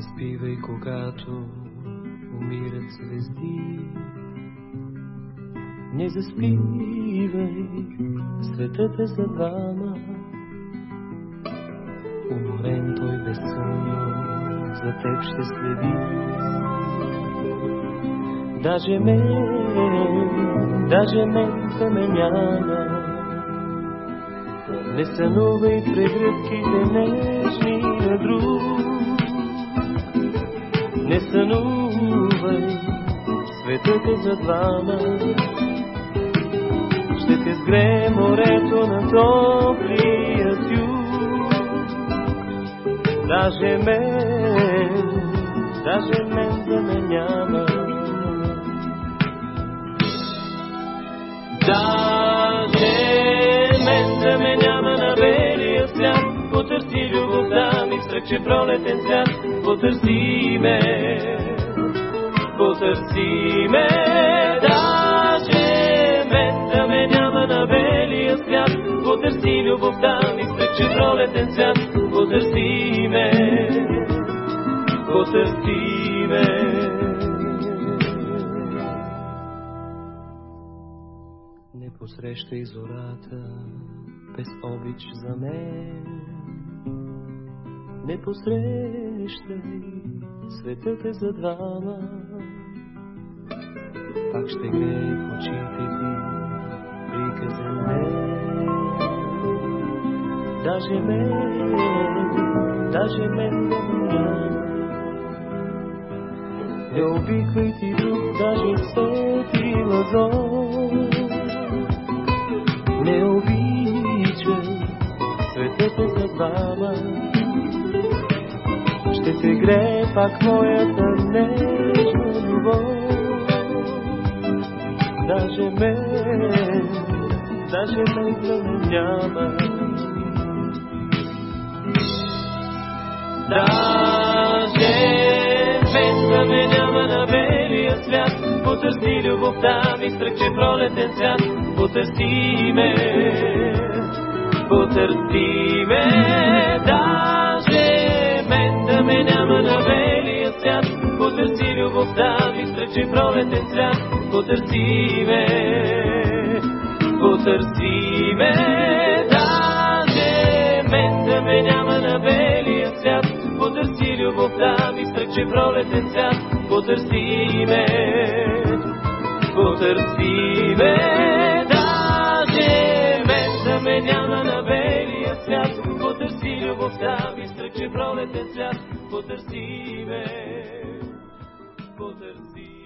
Заспивай, когато умират звезди. Не заспивай, светът е за двама. Уморен той безсънно за теб ще следи. Даже мен, даже мен да ме няма. Не сънувай прегръдките нежни на друг. Сънувай, светът е за двама. Ще те сгре морето на топлия юг. Даже мен, даже мен да ме няма. Сръче пролетен цвят. Потърси ме, потърси ме. Даже мен да ме няма на белия свят. Потърси любовта ми, сръче пролетен цвят. Потърси ме, потърси ме. Не посрещай зората без обич за мен. Не посрещай, светът е за двама. Пак ще грее в очите ти приказен ден. Даже мен, даже мен ме няма. Не обиквай ти друг, даже свети лазор. Ще те грее пак моята нежна любов. Даже мен, даже мен да ме няма. Даже мен да ме няма на белия свят. Потърси любовта ми, стръче пролетен цвят. Потърси ме, потърси ме. Даже любовта ми, стръче пролетен цвят. Потърси ме, потърси ме. Мен да ме няма на белия свят. Потърси любовта ми, стръче пролетен цвят. Потърси ме, потърси ме. Даже мен да ме няма на белия свят. Потърси любовта ми, стръче пролетен цвят. Потърси people to see.